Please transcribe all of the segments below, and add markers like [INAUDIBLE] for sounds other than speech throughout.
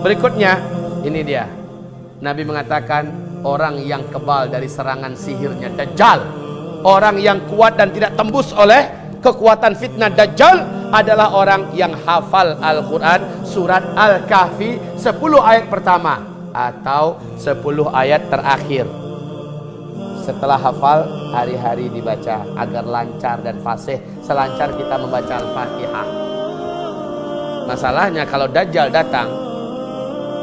Berikutnya, ini dia. Nabi mengatakan orang yang kebal dari serangan sihirnya Dajjal. Orang yang kuat dan tidak tembus oleh kekuatan fitnah Dajjal adalah orang yang hafal Al-Quran surat Al-Kahfi 10 ayat pertama atau 10 ayat terakhir. Setelah hafal, hari-hari dibaca agar lancar dan fasih selancar kita membaca Al-Fatihah. Masalahnya kalau Dajjal datang,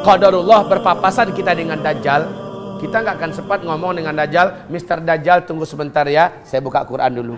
qadarullah berpapasan kita dengan Dajjal, kita nggak akan sempat ngomong dengan Dajjal, Mister Dajjal tunggu sebentar ya, saya buka Quran dulu.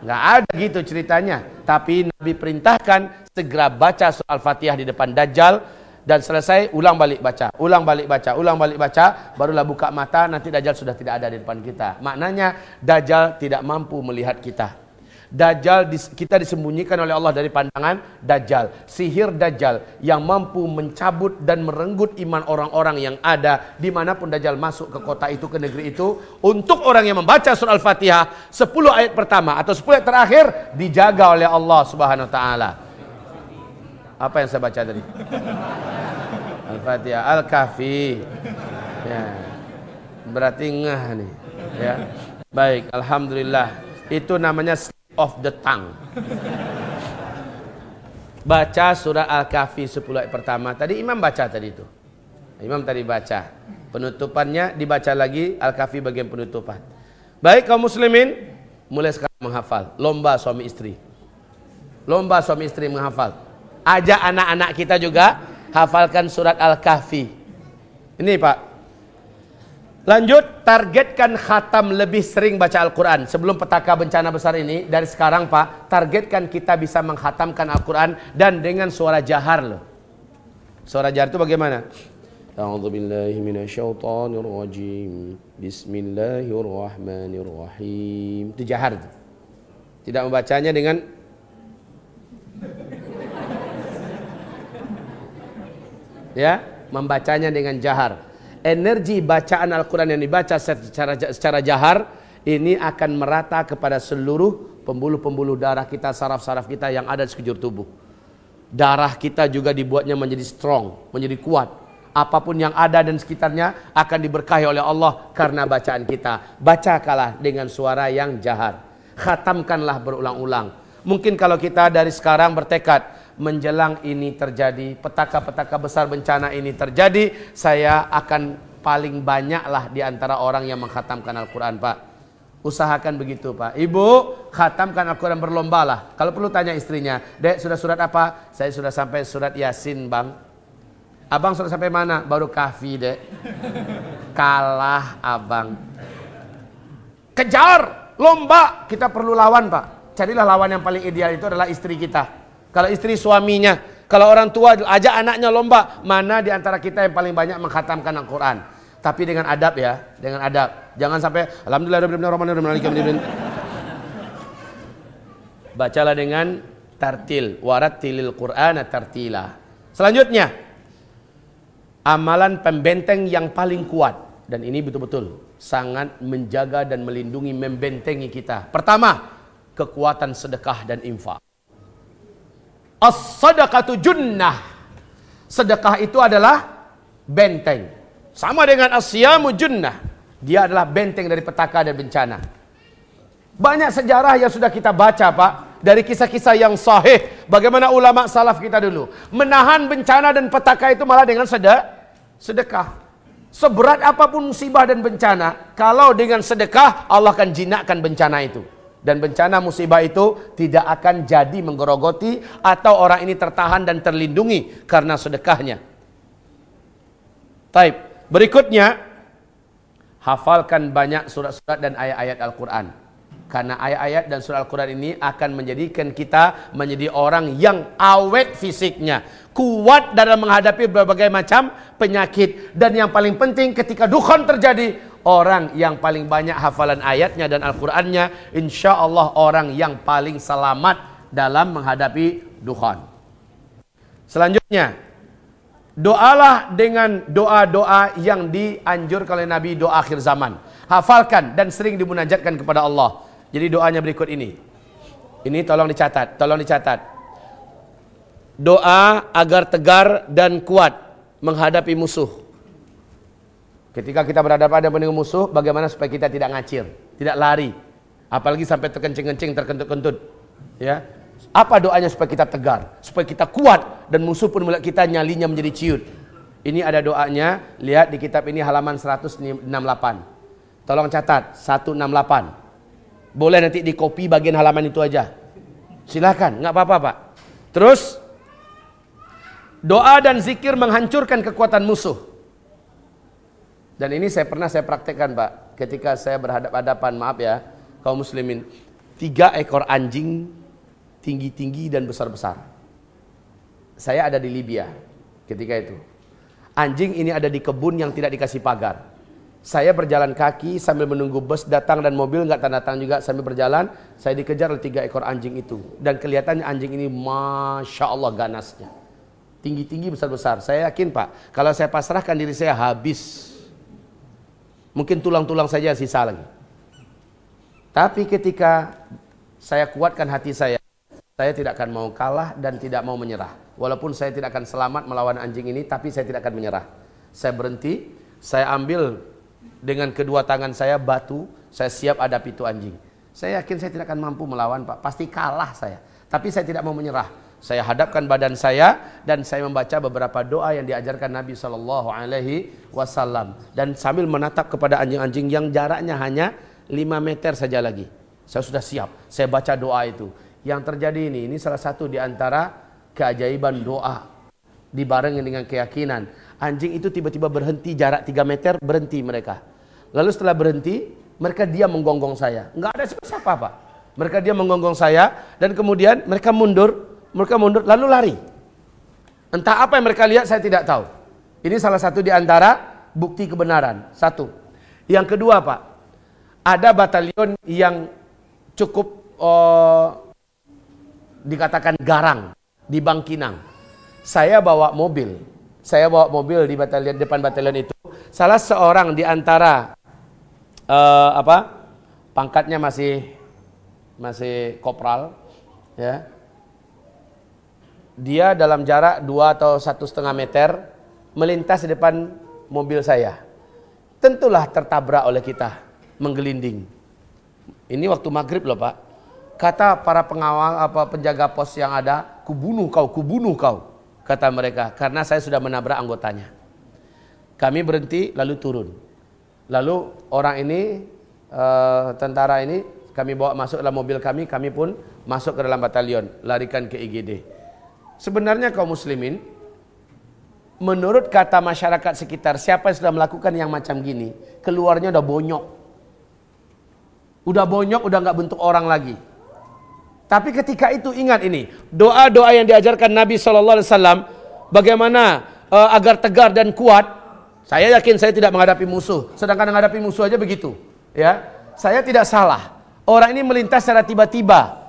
Nggak ada gitu ceritanya. Tapi Nabi perintahkan segera baca surah Al-Fatihah di depan Dajjal dan selesai ulang balik baca, ulang balik baca, ulang balik baca, barulah buka mata nanti Dajjal sudah tidak ada di depan kita. Maknanya Dajjal tidak mampu melihat kita. Dajjal kita disembunyikan oleh Allah dari pandangan Dajjal. Sihir Dajjal yang mampu mencabut dan merenggut iman orang-orang yang ada di mana pun Dajjal masuk ke kota itu, ke negeri itu. Untuk orang yang membaca surah Al-Fatihah 10 ayat pertama atau 10 ayat terakhir dijaga oleh Allah subhanahu wa ta'ala. Apa yang saya baca tadi? Al-Fatihah, Al-Kahfi. Ya. Berarti ngah nih. Ya. Baik, Alhamdulillah. Itu namanya of the tongue. Baca surah Al-Kahfi 10 ayat pertama. Tadi imam baca tadi itu. Imam tadi baca. Penutupannya dibaca lagi Al-Kahfi bagian penutupan. Baik kaum muslimin, mulai sekarang menghafal. Lomba suami istri. Lomba suami istri menghafal. Ajak anak-anak kita juga hafalkan surat Al-Kahfi. Ini Pak, Lanjut, targetkan khatam lebih sering baca Al-Quran. Sebelum petaka bencana besar ini, dari sekarang Pak, targetkan kita bisa menghatamkan Al-Quran dan dengan suara jahar loh. Suara jahar itu bagaimana? A'udzubillahiminasyaitonirrajim. Bismillahirrahmanirrahim. Itu jahar. Tidak membacanya dengan [LAUGHS] ya, membacanya dengan jahar energi bacaan Al-Quran yang dibaca secara, secara jahar ini akan merata kepada seluruh pembuluh-pembuluh darah kita, saraf-saraf kita yang ada di sekujur tubuh. Darah kita juga dibuatnya menjadi strong, menjadi kuat. Apa pun yang ada dan sekitarnya akan diberkahi oleh Allah karena bacaan kita. Bacakanlah dengan suara yang jahar. Khatamkanlah berulang-ulang. Mungkin kalau kita dari sekarang bertekad menjelang ini terjadi, petaka-petaka besar bencana ini terjadi, saya akan paling banyaklah di antara orang yang menghatamkan Al-Quran, Pak. Usahakan begitu, Pak. Ibu, khatamkan Al-Quran berlomba lah. Kalau perlu tanya istrinya, Dek, sudah surat apa? Saya sudah sampai surat Yasin, Bang. Abang sudah sampai mana? Baru kafi, Dek. Kalah, Abang. Kejar, lomba. Kita perlu lawan, Pak. Carilah lawan yang paling ideal itu adalah istri kita. Kalau istri suaminya, kalau orang tua ajak anaknya lomba, mana di antara kita yang paling banyak menghatamkan Al-Quran? Tapi dengan adab ya, dengan adab. Jangan sampai alhamdulillah Bacalah dengan tartil, warat tilil Quran tartila. Selanjutnya, amalan pembenteng yang paling kuat dan ini betul-betul sangat menjaga dan melindungi membentengi kita. Pertama, kekuatan sedekah dan infak. As-sadaqatu junnah. Sedekah itu adalah benteng. Sama dengan asyamu junnah. Dia adalah benteng dari petaka dan bencana. Banyak sejarah yang sudah kita baca, Pak. Dari kisah-kisah yang sahih. Bagaimana ulama salaf kita dulu. Menahan bencana dan petaka itu malah dengan sedekah. Seberat apa pun musibah dan bencana. Kalau dengan sedekah, Allah akan jinakkan bencana itu dan bencana musibah itu tidak akan jadi menggerogoti atau orang ini tertahan dan terlindungi karena sedekahnya. Taib. Berikutnya hafalkan banyak surat-surat dan ayat-ayat Al-Qur'an. Karena ayat-ayat dan surat Al-Quran ini akan menjadikan kita menjadi orang yang awet fisiknya. Kuat dalam menghadapi berbagai macam penyakit. Dan yang paling penting ketika dukhon terjadi, orang yang paling banyak hafalan ayatnya dan Al-Qur'annya insya Allah orang yang paling selamat dalam menghadapi duhan. Selanjutnya, doalah dengan doa-doa yang dianjurkan oleh Nabi doa akhir zaman. Hafalkan dan sering dimunajatkan kepada Allah. Jadi doanya berikut ini. Ini tolong dicatat, tolong dicatat. Doa agar tegar dan kuat menghadapi musuh. Ketika kita berhadapan dengan musuh, bagaimana supaya kita tidak ngacir, tidak lari, apalagi sampai terkencing-kencing, terkentut-kentut. Ya, apa doanya supaya kita tegar, supaya kita kuat dan musuh pun melihat kita nyalinya menjadi ciut. Ini ada doanya, lihat di kitab ini halaman 168. Tolong catat 168. Boleh nanti di copy bagian halaman itu aja. Silakan, nggak apa-apa pak. Terus doa dan zikir menghancurkan kekuatan musuh. Dan ini saya pernah saya praktekkan pak, ketika saya berhadapan maaf ya, kaum muslimin, tiga ekor anjing tinggi-tinggi dan besar-besar. Saya ada di Libya ketika itu. Anjing ini ada di kebun yang tidak dikasih pagar. Saya berjalan kaki sambil menunggu bus datang dan mobil nggak tanda datang juga sambil berjalan. Saya dikejar oleh tiga ekor anjing itu. Dan kelihatannya anjing ini Masya Allah ganasnya. Tinggi-tinggi besar-besar. Saya yakin Pak, kalau saya pasrahkan diri saya habis. Mungkin tulang-tulang saja sisa lagi. Tapi ketika saya kuatkan hati saya, saya tidak akan mau kalah dan tidak mau menyerah. Walaupun saya tidak akan selamat melawan anjing ini, tapi saya tidak akan menyerah. Saya berhenti, saya ambil dengan kedua tangan saya batu, saya siap hadapi itu anjing. Saya yakin saya tidak akan mampu melawan Pak, pasti kalah saya. Tapi saya tidak mau menyerah. Saya hadapkan badan saya dan saya membaca beberapa doa yang diajarkan Nabi Shallallahu Alaihi Wasallam dan sambil menatap kepada anjing-anjing yang jaraknya hanya 5 meter saja lagi. Saya sudah siap. Saya baca doa itu. Yang terjadi ini, ini salah satu di antara keajaiban doa dibarengi dengan keyakinan. Anjing itu tiba-tiba berhenti jarak 3 meter, berhenti mereka. Lalu setelah berhenti, mereka dia menggonggong saya. Enggak ada siapa-siapa, Pak. Mereka dia menggonggong saya dan kemudian mereka mundur, mereka mundur lalu lari. Entah apa yang mereka lihat saya tidak tahu. Ini salah satu di antara bukti kebenaran. Satu. Yang kedua, Pak, ada batalion yang cukup uh, dikatakan garang di Bangkinang. Saya bawa mobil. Saya bawa mobil di batalion depan batalion itu. Salah seorang di antara uh, apa? Pangkatnya masih masih kopral, ya. Dia dalam jarak dua atau satu setengah meter melintas di depan mobil saya. Tentulah tertabrak oleh kita, menggelinding. Ini waktu maghrib loh pak. Kata para pengawal apa penjaga pos yang ada, kubunuh kau, kubunuh kau, kata mereka, karena saya sudah menabrak anggotanya. Kami berhenti, lalu turun. Lalu orang ini, uh, tentara ini, kami bawa masuk dalam mobil kami, kami pun masuk ke dalam batalion, larikan ke IGD. Sebenarnya kaum muslimin, menurut kata masyarakat sekitar, siapa yang sudah melakukan yang macam gini, keluarnya udah bonyok. Udah bonyok, udah nggak bentuk orang lagi. Tapi ketika itu ingat ini, doa-doa yang diajarkan Nabi Shallallahu Alaihi Wasallam, bagaimana uh, agar tegar dan kuat. Saya yakin saya tidak menghadapi musuh. Sedangkan menghadapi musuh aja begitu, ya. Saya tidak salah. Orang ini melintas secara tiba-tiba.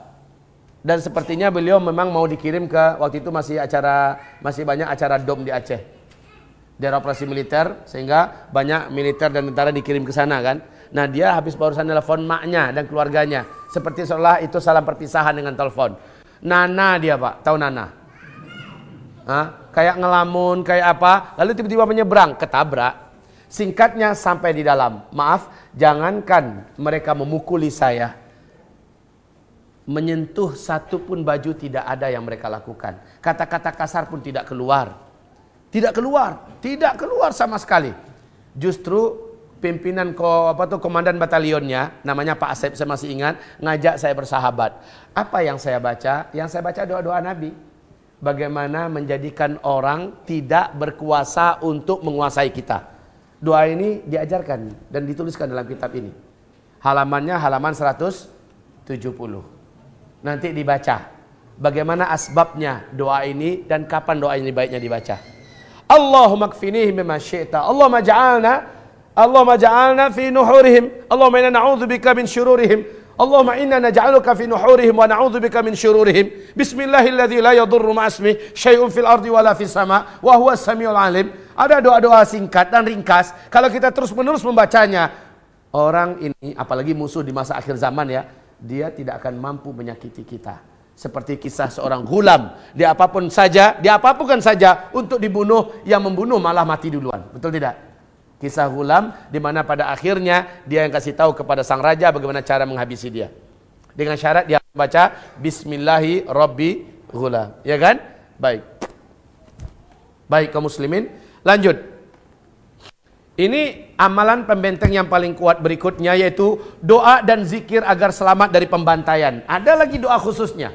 Dan sepertinya beliau memang mau dikirim ke waktu itu masih acara masih banyak acara dom di Aceh. Daerah operasi militer sehingga banyak militer dan tentara dikirim ke sana kan. Nah dia habis barusan telepon maknya dan keluarganya. Seperti seolah itu salam perpisahan dengan telepon. Nana dia pak, tahu Nana? Hah? Kayak ngelamun, kayak apa? Lalu tiba-tiba menyeberang, ketabrak. Singkatnya sampai di dalam. Maaf, jangankan mereka memukuli saya. Menyentuh satu pun baju tidak ada yang mereka lakukan. Kata-kata kasar pun tidak keluar. Tidak keluar, tidak keluar sama sekali. Justru pimpinan ko, apa tuh komandan batalionnya namanya Pak Asep saya masih ingat ngajak saya bersahabat apa yang saya baca yang saya baca doa-doa Nabi bagaimana menjadikan orang tidak berkuasa untuk menguasai kita doa ini diajarkan dan dituliskan dalam kitab ini halamannya halaman 170 nanti dibaca bagaimana asbabnya doa ini dan kapan doa ini baiknya dibaca Allahumma kfinihi mimma syi'ta Allahumma ja'alna Allahumma ja'alna fi nuhurihim. Allahumma inna na'udzubika min syururihim. Allahumma inna naj'aluka fi nuhurihim wa na'udzubika min syururihim. Bismillahilladzi la yadurru ma'asmi syai'un fil ardi wala fis sama wa huwa samiul alim. Ada doa-doa singkat dan ringkas. Kalau kita terus-menerus membacanya, orang ini apalagi musuh di masa akhir zaman ya, dia tidak akan mampu menyakiti kita. Seperti kisah seorang gulam. Dia apa pun saja, dia apa pun saja untuk dibunuh, yang membunuh malah mati duluan. Betul tidak? Kisah gulam di mana pada akhirnya dia yang kasih tahu kepada sang raja bagaimana cara menghabisi dia. Dengan syarat dia baca Bismillahi Rabbi Gulam. Ya kan? Baik. Baik kaum muslimin. Lanjut. Ini amalan pembenteng yang paling kuat berikutnya yaitu doa dan zikir agar selamat dari pembantaian. Ada lagi doa khususnya.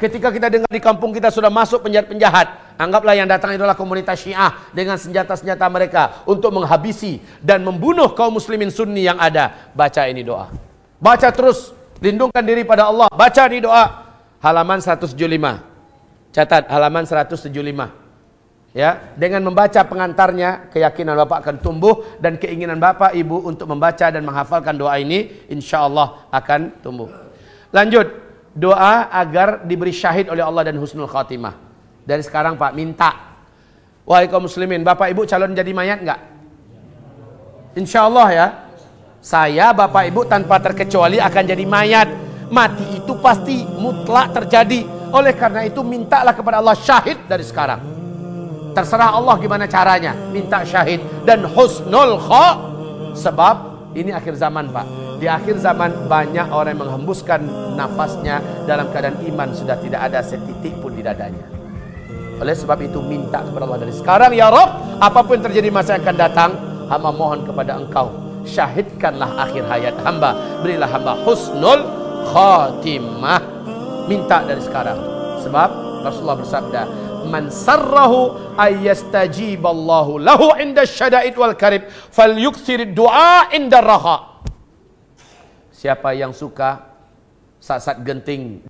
Ketika kita dengar di kampung kita sudah masuk penjahat-penjahat, anggaplah yang datang adalah komunitas Syiah dengan senjata-senjata mereka untuk menghabisi dan membunuh kaum muslimin sunni yang ada. Baca ini doa. Baca terus, lindungkan diri pada Allah. Baca ini doa. Halaman 175. Catat halaman 175. Ya, dengan membaca pengantarnya, keyakinan Bapak akan tumbuh dan keinginan Bapak Ibu untuk membaca dan menghafalkan doa ini insya Allah akan tumbuh. Lanjut, doa agar diberi syahid oleh Allah dan husnul khatimah. Dari sekarang Pak minta. Wahai kaum muslimin, Bapak Ibu calon jadi mayat enggak? Insya Allah ya. Saya Bapak Ibu tanpa terkecuali akan jadi mayat. Mati itu pasti mutlak terjadi. Oleh karena itu mintalah kepada Allah syahid dari sekarang. Terserah Allah gimana caranya. Minta syahid. Dan husnul kha. Sebab ini akhir zaman Pak. Di akhir zaman banyak orang yang menghembuskan nafasnya dalam keadaan iman sudah tidak ada setitik pun di dadanya. Oleh sebab itu minta kepada Allah dari sekarang ya Rob, apa pun terjadi masa yang akan datang, hamba mohon kepada Engkau syahidkanlah akhir hayat hamba, berilah hamba husnul khatimah. Minta dari sekarang. Sebab Rasulullah bersabda, man sarrahu ayyastajiballahu lahu inda syada'id wal karib falyukthir du'a inda raha. Siapa yang suka saat-saat genting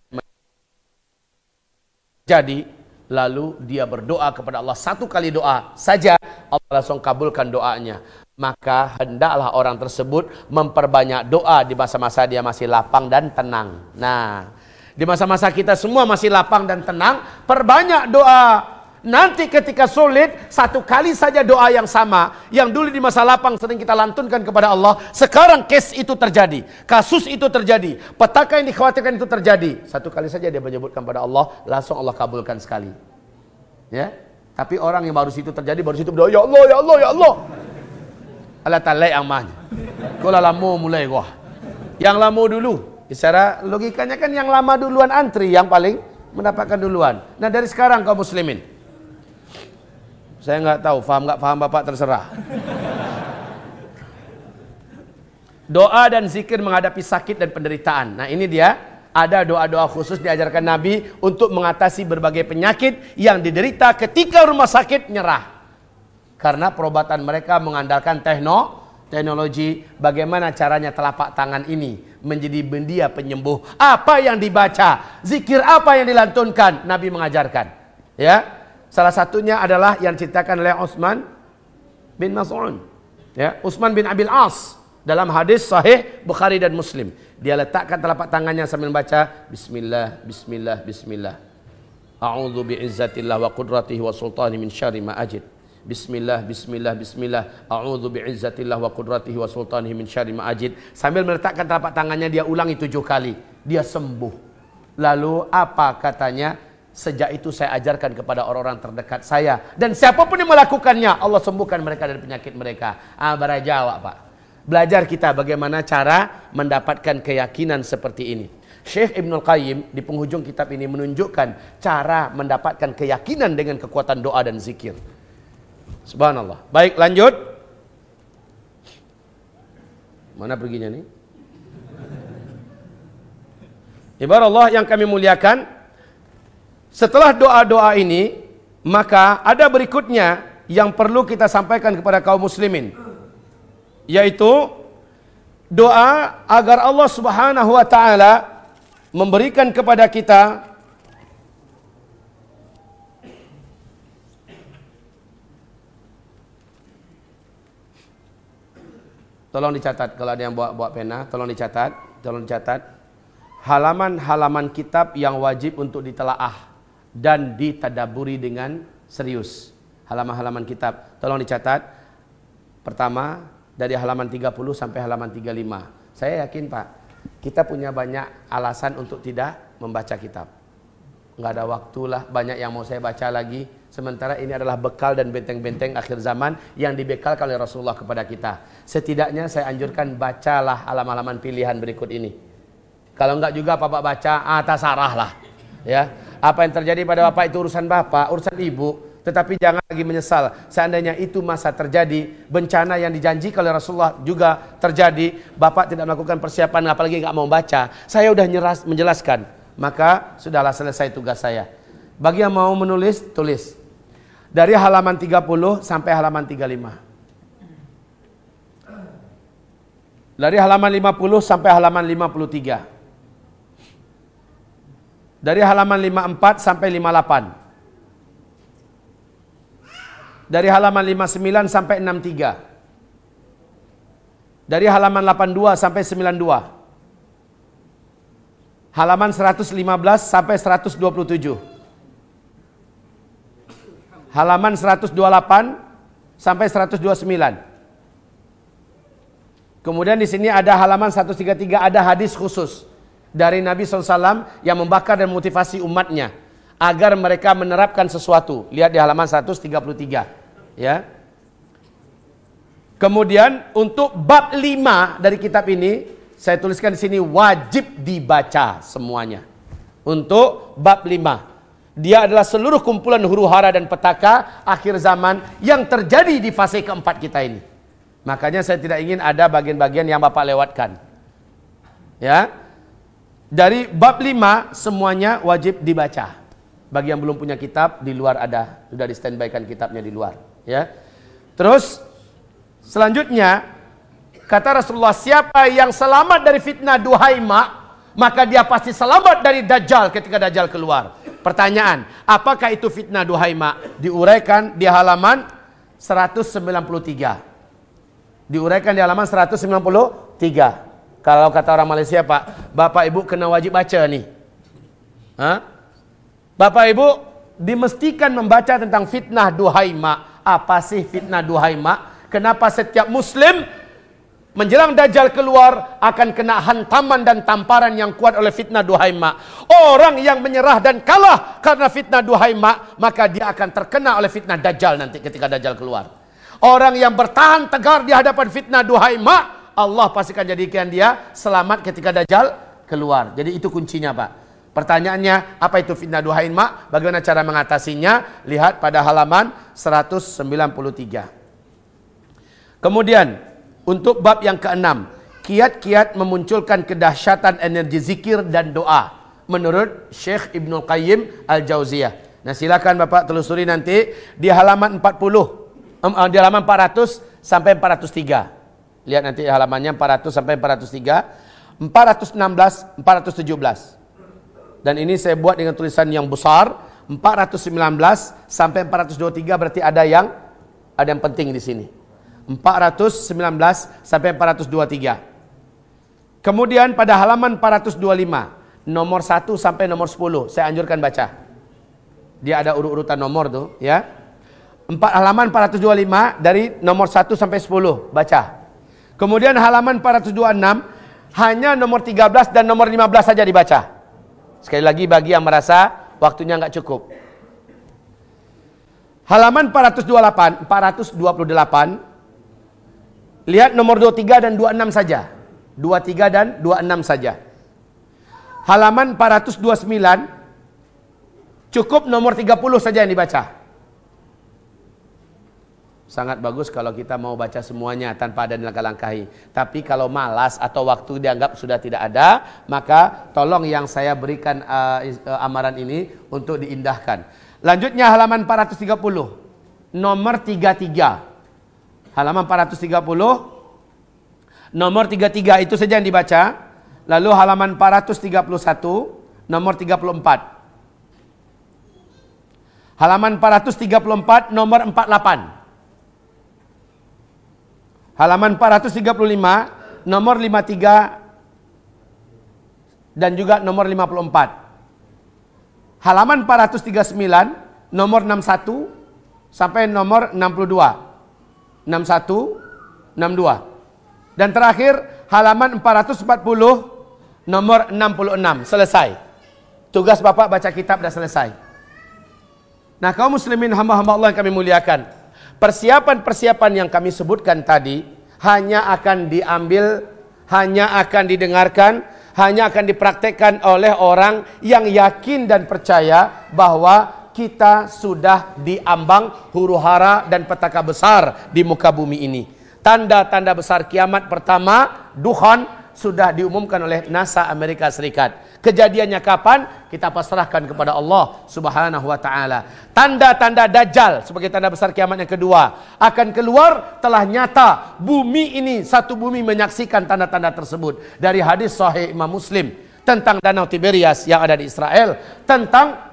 jadi lalu dia berdoa kepada Allah satu kali doa saja Allah langsung kabulkan doanya. Maka hendaklah orang tersebut memperbanyak doa di masa-masa dia masih lapang dan tenang. Nah di masa-masa kita semua masih lapang dan tenang, perbanyak doa. Nanti ketika sulit, satu kali saja doa yang sama. Yang dulu di masa lapang sering kita lantunkan kepada Allah. Sekarang case itu terjadi. Kasus itu terjadi. Petaka yang dikhawatirkan itu terjadi. Satu kali saja dia menyebutkan kepada Allah. Langsung Allah kabulkan sekali. Ya. Tapi orang yang baru situ terjadi, baru situ berdoa. Ya Allah, Ya Allah, Ya Allah. Allah talai amanya. Kau lama mulai gua. Yang lama dulu. Secara logikanya kan yang lama duluan antri yang paling mendapatkan duluan. Nah dari sekarang kaum muslimin. Saya nggak tahu, faham nggak faham bapak terserah. Doa dan zikir menghadapi sakit dan penderitaan. Nah ini dia, ada doa-doa khusus diajarkan Nabi untuk mengatasi berbagai penyakit yang diderita ketika rumah sakit nyerah. Karena perobatan mereka mengandalkan tekno, teknologi, bagaimana caranya telapak tangan ini menjadi bendia penyembuh. Apa yang dibaca, zikir apa yang dilantunkan, Nabi mengajarkan. Ya, salah satunya adalah yang ceritakan oleh Utsman bin Mas'ud. Ya, Utsman bin Abil As dalam hadis sahih Bukhari dan Muslim. Dia letakkan telapak tangannya sambil membaca Bismillah, Bismillah, Bismillah. A'udzu bi'izzatillah wa qudratihi wa sultani min syarri ma ajid. Bismillah, bismillah, bismillah. A'udzu bi'izzatillah wa qudratihi wa sultanihi min syarri ma ajid. Sambil meletakkan telapak tangannya dia ulangi tujuh kali. Dia sembuh. Lalu apa katanya? Sejak itu saya ajarkan kepada orang-orang terdekat saya. Dan siapa pun yang melakukannya, Allah sembuhkan mereka dari penyakit mereka. Ah, jawab Pak. Belajar kita bagaimana cara mendapatkan keyakinan seperti ini. Syekh Ibnul Qayyim di penghujung kitab ini menunjukkan cara mendapatkan keyakinan dengan kekuatan doa dan zikir. Subhanallah. Baik, lanjut. Mana perginya nih? Ibarat Allah yang kami muliakan, setelah doa-doa ini, maka ada berikutnya yang perlu kita sampaikan kepada kaum muslimin. Yaitu doa agar Allah Subhanahu wa taala memberikan kepada kita Tolong dicatat kalau ada yang bawa bawa pena, tolong dicatat, tolong dicatat. Halaman-halaman kitab yang wajib untuk ditelaah dan ditadaburi dengan serius. Halaman-halaman kitab, tolong dicatat. Pertama dari halaman 30 sampai halaman 35. Saya yakin Pak, kita punya banyak alasan untuk tidak membaca kitab. Nggak ada waktulah banyak yang mau saya baca lagi. Sementara ini adalah bekal dan benteng-benteng akhir zaman yang dibekalkan oleh Rasulullah kepada kita. Setidaknya saya anjurkan bacalah alam-alaman pilihan berikut ini. Kalau enggak juga bapak baca atas arah lah ya. Apa yang terjadi pada bapak itu urusan bapak urusan ibu. Tetapi jangan lagi menyesal seandainya itu masa terjadi bencana yang dijanjikan oleh Rasulullah juga terjadi bapak tidak melakukan persiapan apalagi nggak mau baca. Saya udah menjelaskan maka sudahlah selesai tugas saya. Bagi yang mau menulis, tulis. Dari halaman 30 sampai halaman 35. Dari halaman 50 sampai halaman 53. Dari halaman 54 sampai 58. Dari halaman 59 sampai 63. Dari halaman 82 sampai 92 halaman 115 sampai 127. Halaman 128 sampai 129. Kemudian di sini ada halaman 133 ada hadis khusus dari Nabi SAW yang membakar dan motivasi umatnya agar mereka menerapkan sesuatu. Lihat di halaman 133. Ya. Kemudian untuk bab 5 dari kitab ini saya tuliskan di sini wajib dibaca semuanya. Untuk bab 5. Dia adalah seluruh kumpulan huru hara dan petaka akhir zaman yang terjadi di fase keempat kita ini. Makanya saya tidak ingin ada bagian-bagian yang Bapak lewatkan. Ya. Dari bab 5 semuanya wajib dibaca. Bagi yang belum punya kitab di luar ada, sudah di standbykan kitabnya di luar, ya. Terus selanjutnya Kata Rasulullah, siapa yang selamat dari fitnah duhaima, maka dia pasti selamat dari dajjal ketika dajjal keluar. Pertanyaan, apakah itu fitnah duhaima? Diuraikan di halaman 193. Diuraikan di halaman 193. Kalau kata orang Malaysia, Pak, Bapak Ibu kena wajib baca nih. Hah? Bapak Ibu dimestikan membaca tentang fitnah duhaima. Apa sih fitnah duhaima? Kenapa setiap muslim menjelang dajjal keluar akan kena hantaman dan tamparan yang kuat oleh fitnah duhaima. Orang yang menyerah dan kalah karena fitnah duhaima, maka dia akan terkena oleh fitnah dajjal nanti ketika dajjal keluar. Orang yang bertahan tegar di hadapan fitnah duhaima, Allah pastikan jadikan dia selamat ketika dajjal keluar. Jadi itu kuncinya, Pak. Pertanyaannya, apa itu fitnah duhaima? Bagaimana cara mengatasinya? Lihat pada halaman 193. Kemudian, untuk bab yang keenam, kiat-kiat memunculkan kedahsyatan energi zikir dan doa menurut Syekh Ibnu Qayyim Al-Jauziyah. Nah, silakan Bapak telusuri nanti di halaman 40 um, di halaman 400 sampai 403. Lihat nanti halamannya 400 sampai 403, 416, 417. Dan ini saya buat dengan tulisan yang besar, 419 sampai 423 berarti ada yang ada yang penting di sini. 419 sampai 423. Kemudian pada halaman 425, nomor 1 sampai nomor 10, saya anjurkan baca. Dia ada urut-urutan nomor tuh, ya. Empat halaman 425 dari nomor 1 sampai 10, baca. Kemudian halaman 426 hanya nomor 13 dan nomor 15 saja dibaca. Sekali lagi bagi yang merasa waktunya nggak cukup. Halaman 428, 428 Lihat nomor 23 dan 26 saja. 23 dan 26 saja. Halaman 429 cukup nomor 30 saja yang dibaca. Sangat bagus kalau kita mau baca semuanya tanpa ada langkah-langkahi. Tapi kalau malas atau waktu dianggap sudah tidak ada, maka tolong yang saya berikan uh, uh, amaran ini untuk diindahkan. Lanjutnya halaman 430. Nomor 33 halaman 430 nomor 33 itu saja yang dibaca. Lalu halaman 431 nomor 34 halaman 434 nomor 48 halaman 435 nomor 53 dan juga nomor 54 halaman 439 nomor 61 sampai nomor 62 61, 62. Dan terakhir halaman 440 nomor 66. Selesai. Tugas Bapak baca kitab dah selesai. Nah, kaum muslimin hamba-hamba Allah yang kami muliakan. Persiapan-persiapan yang kami sebutkan tadi hanya akan diambil, hanya akan didengarkan, hanya akan dipraktekkan oleh orang yang yakin dan percaya bahwa kita sudah diambang huru hara dan petaka besar di muka bumi ini. Tanda-tanda besar kiamat pertama, duhan sudah diumumkan oleh NASA Amerika Serikat. Kejadiannya kapan? Kita pasrahkan kepada Allah Subhanahu wa taala. Tanda-tanda dajjal sebagai tanda besar kiamat yang kedua akan keluar telah nyata bumi ini satu bumi menyaksikan tanda-tanda tersebut dari hadis sahih Imam Muslim tentang danau Tiberias yang ada di Israel, tentang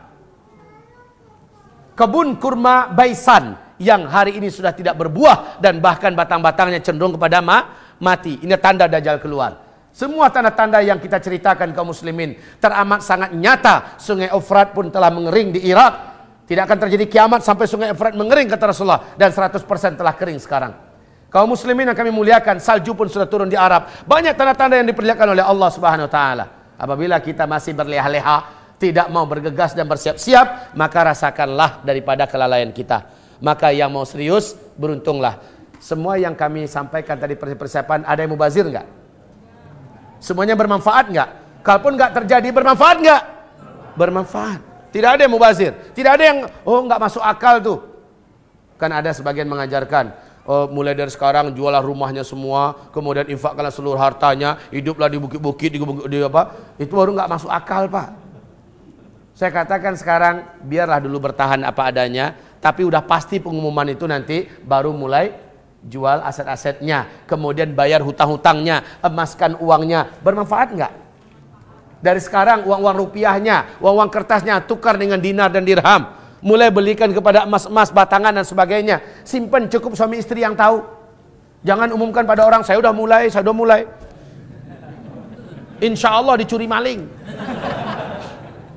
kebun kurma Baisan yang hari ini sudah tidak berbuah dan bahkan batang-batangnya cenderung kepada ma mati. Ini tanda dajjal keluar. Semua tanda-tanda yang kita ceritakan kaum muslimin teramat sangat nyata. Sungai Efrat pun telah mengering di Irak. Tidak akan terjadi kiamat sampai sungai Efrat mengering kata Rasulullah dan 100% telah kering sekarang. Kaum muslimin yang kami muliakan, salju pun sudah turun di Arab. Banyak tanda-tanda yang diperlihatkan oleh Allah Subhanahu wa taala. Apabila kita masih berleha-leha, tidak mau bergegas dan bersiap-siap, maka rasakanlah daripada kelalaian kita. Maka yang mau serius, beruntunglah. Semua yang kami sampaikan tadi persiapan, ada yang mubazir enggak? Semuanya bermanfaat enggak? Kalaupun enggak terjadi, bermanfaat enggak? Bermanfaat. Tidak ada yang mubazir. Tidak ada yang, oh enggak masuk akal tuh. Kan ada sebagian mengajarkan, oh, mulai dari sekarang jualah rumahnya semua, kemudian infakkanlah seluruh hartanya, hiduplah di bukit-bukit, di, di apa? Itu baru enggak masuk akal, Pak. Saya katakan sekarang biarlah dulu bertahan apa adanya, tapi udah pasti pengumuman itu nanti baru mulai jual aset-asetnya, kemudian bayar hutang-hutangnya, emaskan uangnya, bermanfaat enggak? Dari sekarang uang-uang rupiahnya, uang-uang kertasnya tukar dengan dinar dan dirham, mulai belikan kepada emas-emas batangan dan sebagainya. Simpan cukup suami istri yang tahu. Jangan umumkan pada orang, saya udah mulai, saya udah mulai. Insya Allah dicuri maling.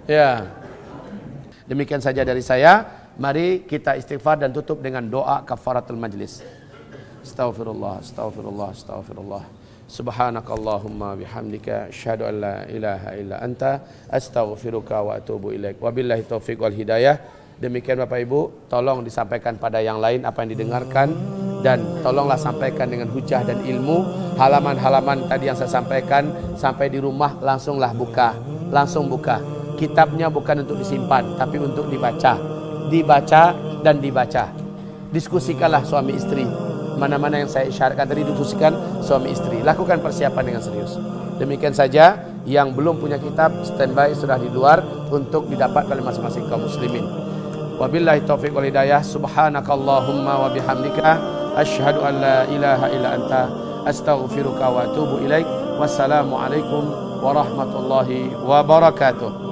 Ya. Demikian saja dari saya. Mari kita istighfar dan tutup dengan doa kafaratul majlis. Astaghfirullah, astaghfirullah, astaghfirullah. Subhanakallahumma bihamdika asyhadu an la ilaha illa anta astaghfiruka wa atubu ilaik. Wabillahi taufik wal hidayah. Demikian Bapak Ibu, tolong disampaikan pada yang lain apa yang didengarkan dan tolonglah sampaikan dengan hujah dan ilmu. Halaman-halaman tadi yang saya sampaikan sampai di rumah langsunglah buka, langsung buka. Kitabnya bukan untuk disimpan tapi untuk dibaca dibaca dan dibaca. Diskusikanlah suami istri. Mana-mana yang saya isyaratkan tadi diskusikan suami istri. Lakukan persiapan dengan serius. Demikian saja yang belum punya kitab standby sudah di luar untuk didapat oleh masing-masing kaum muslimin. Wabillahi taufiq wal hidayah. Subhanakallahumma wa bihamdika asyhadu an la ilaha illa anta astaghfiruka wa atubu ilaik. Wassalamualaikum warahmatullahi wabarakatuh.